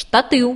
штатыў